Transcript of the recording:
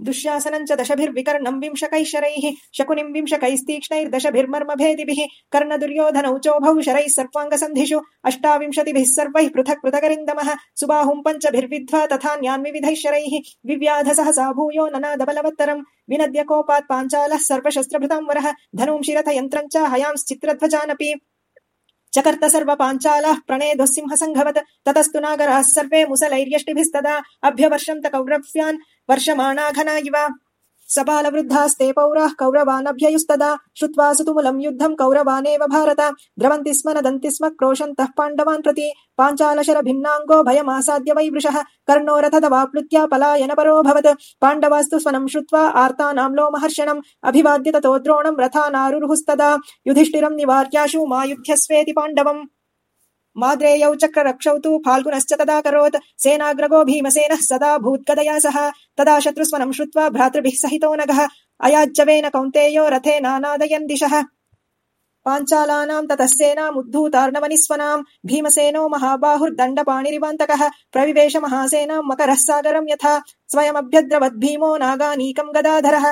दुःशासनं च दशभिर्विकर्णं विंशकैः शरैः शकुनिं विंशकैस्तीक्ष्णैर्दशभिर्मर्मभेदिभिः, कर्णदुर्योधनौ चोभौ शरैः सर्वाङ्गसन्धिषु, अष्टाविंशतिभिः सर्वैः पृथक् पृथगरिन्दमः सुबाहुं पञ्चभिर्विद्ध्वा तथान्यान्विविधैः शरैः विव्याध सहसा भूयो ननादबलवत्तरम् विनद्य कोपात् पाञ्चालः सर्वशस्त्रभृतां वरः, धनुं शिरथयन्त्रम् च हयांश्चित्रध्वजानपि। चकर्त सर्वपाञ्चालाः प्रणेदुःसिंहसङ्घवत् ततस्तु नागराः सर्वे मुसलैर्यष्टिभिस्तदा अभ्यवर्षन्त कौरव्यान् वर्षमाणा घना इव सबालवृद्धास्ते पौराः कौरवानभ्ययुस्तदा। श्रुत्वा सुतुमुलं युद्धं कौरवानेव भारत। द्रवन्ति स्म, नदन्ति स्म, क्रोशन्तः पाण्डवान् प्रति। पाञ्चालशरभिन्नाङ्गो भयमासाद्य वै वृषः कर्णो रथदवाप्लुत्या पलायनपरोऽभवत् पाण्डवास्तु स्वनं श्रुत्वा आर्तानां लोमहर्षणम्। अभिवाद्य ततो द्रोणं रथानारुरुहुस्तदा। युधिष्ठिरं निवार्याशु मा पाण्डवम्। माद्रेयौ चक्ररक्षौ तु फाल्गुनश्च तदाकरोत् सेनाग्रगो भीमसेनः सदा भूद्गदया सह। तदा शत्रुस्वनं श्रुत्वा भ्रातृभिः सहितो नगः। अयाज्यवेन कौन्तेयो रथेनानादयन् दिशः पाञ्चालानां ततः सेनामुद्धूतार्णवनिस्वनाम्। भीमसेनो महाबाहुर्दण्डपाणिरिवान्तकः। प्रविवेश महासेनां मकरः सागरं यथा। स्वयमभ्यद्रवद्भीमो नागानीकं गदाधरः।